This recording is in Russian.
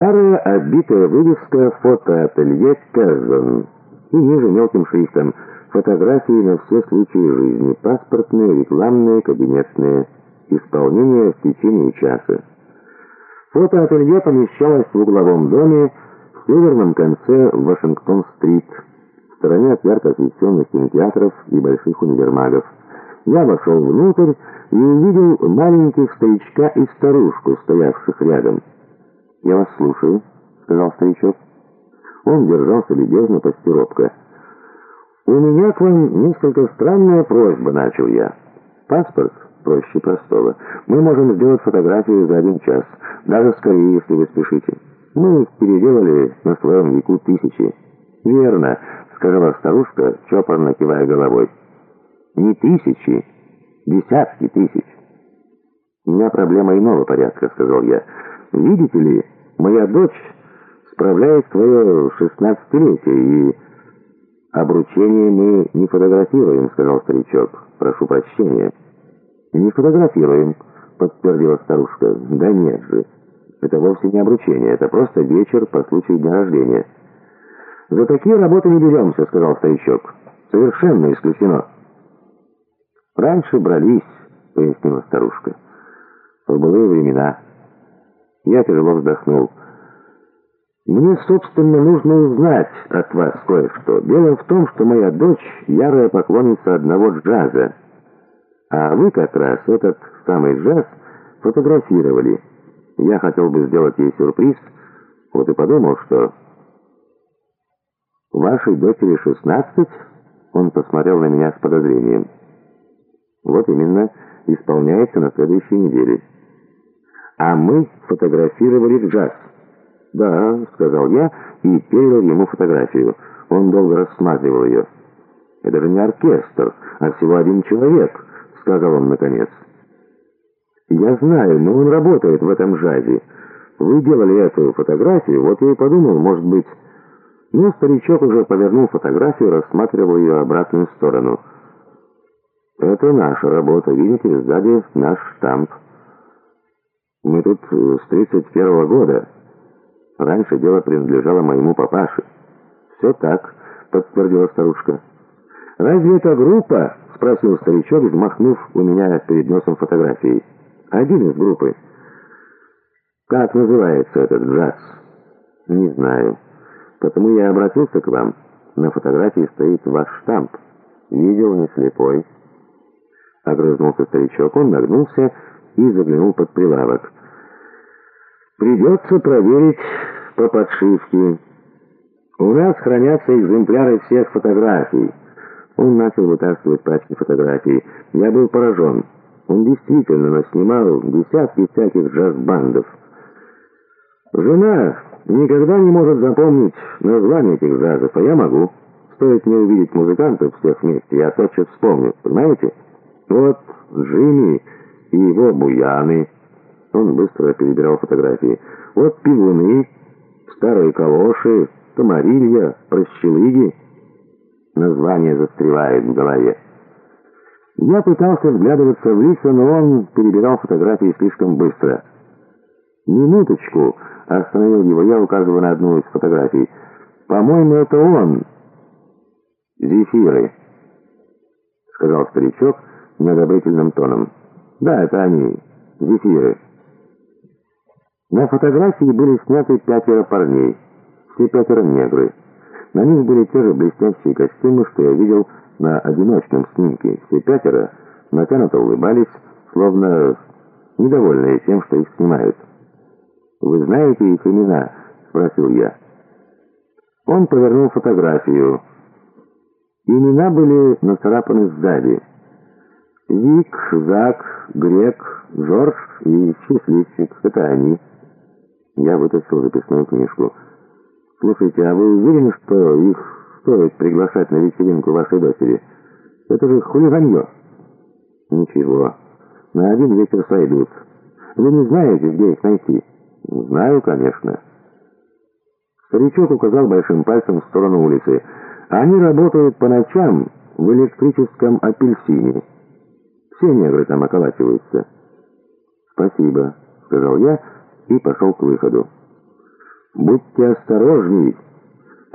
Старая отбитая вывеска фотоателье Кэзон и ниже мелким шрифтом фотографии на все случаи жизни, паспортные, рекламные, кабинетные, исполнение в течение часа. Фотоателье помещалось в угловом доме в северном конце Вашингтон-стрит, в стороне от ярко освещенных кинотеатров и больших универмагов. Я вошел внутрь и увидел маленьких старичка и старушку, стоявших рядом. «Я вас слушаю», — сказал старичок. Он держался любезно, почти робко. «У меня к вам несколько странная просьба», — начал я. «Паспорт проще простого. Мы можем сделать фотографию за один час, даже скорее, если вы спешите. Мы их переделали на своем веку тысячи». «Верно», — сказала старушка, чопорно кивая головой. «Не тысячи, десятки тысяч». «У меня проблема иного порядка», — сказал я. Видите ли, моя дочь справляет свое шестнадцатилетие, и обручение мы не фотографируем, сказал старичок. Прошу прощения. Не фотографируем, подтвердила старушка. Да нет же. Это вовсе не обручение, это просто вечер по случаю дня рождения. За такие работы не беремся, сказал старичок. Совершенно исключено. Раньше брались, пояснила старушка. В былые времена. Я тяжело вздохнул. «Мне, собственно, нужно узнать от вас кое-что. Дело в том, что моя дочь — ярая поклонница одного джаза. А вы как раз этот самый джаз фотографировали. Я хотел бы сделать ей сюрприз, вот и подумал, что... Вашей дочери шестнадцать?» Он посмотрел на меня с подозрением. «Вот именно, исполняется на следующей неделе». А мы фотографировали джаз. «Да», — сказал я и передал ему фотографию. Он долго рассматривал ее. «Это же не оркестр, а всего один человек», — сказал он наконец. «Я знаю, но он работает в этом джазе. Вы делали эту фотографию, вот я и подумал, может быть...» Но старичок уже повернул фотографию, рассматривал ее обратную сторону. «Это наша работа, видите, сзади наш штамп». Мы тут э, с 31 года. Раньше дело принадлежало моему папаше. Все так, подтвердила старушка. Разве это группа? Спросил старичок, взмахнув у меня перед носом фотографией. Один из группы. Как называется этот джаз? Не знаю. Потому я обратился к вам. На фотографии стоит ваш штамп. Видел не слепой. Огрызнулся старичок. Он нагнулся и заглянул под прилавок. «Придется проверить по подшивке. У нас хранятся экземпляры всех фотографий». Он начал вытаскивать пачки фотографий. Я был поражен. Он действительно наснимал десятки всяких джаз-бандов. Жена никогда не может запомнить название этих джазов, а я могу. Стоит мне увидеть музыкантов всех вместе, я тотчас вспомню, понимаете? Вот Джимми и его буяны. Он быстро перебирал фотографии. Вот пивуны, старые калоши, комарилья, прощелыги. Название застревает в голове. Я пытался вглядываться в лица, но он перебирал фотографии слишком быстро. «Минуточку!» — остановил его я, указывая на одну из фотографий. «По-моему, это он!» «Зефиры!» — сказал старичок неодобрительным тоном. Да, это они, зефиры. На фотографии были сняты пятеро парней, все пятеро негры. На них были те же блестящие костюмы, что я видел на одиночном снимке. Все пятеро натянуто улыбались, словно недовольные тем, что их снимают. «Вы знаете их имена?» — спросил я. Он повернул фотографию. Имена были нацарапаны сзади. Вик, Зак, Грек, Жорж и Счастливчик. Это они. Я вытащил записную книжку. Слушайте, а вы уверены, что их стоит приглашать на вечеринку вашей дочери? Это же хулиганье. Ничего. На один вечер сойдут. Вы не знаете, где их найти? Знаю, конечно. Старичок указал большим пальцем в сторону улицы. Они работают по ночам в электрическом апельсине. Все негры там околачиваются. «Спасибо», — сказал я и пошел к выходу. «Будьте осторожней!»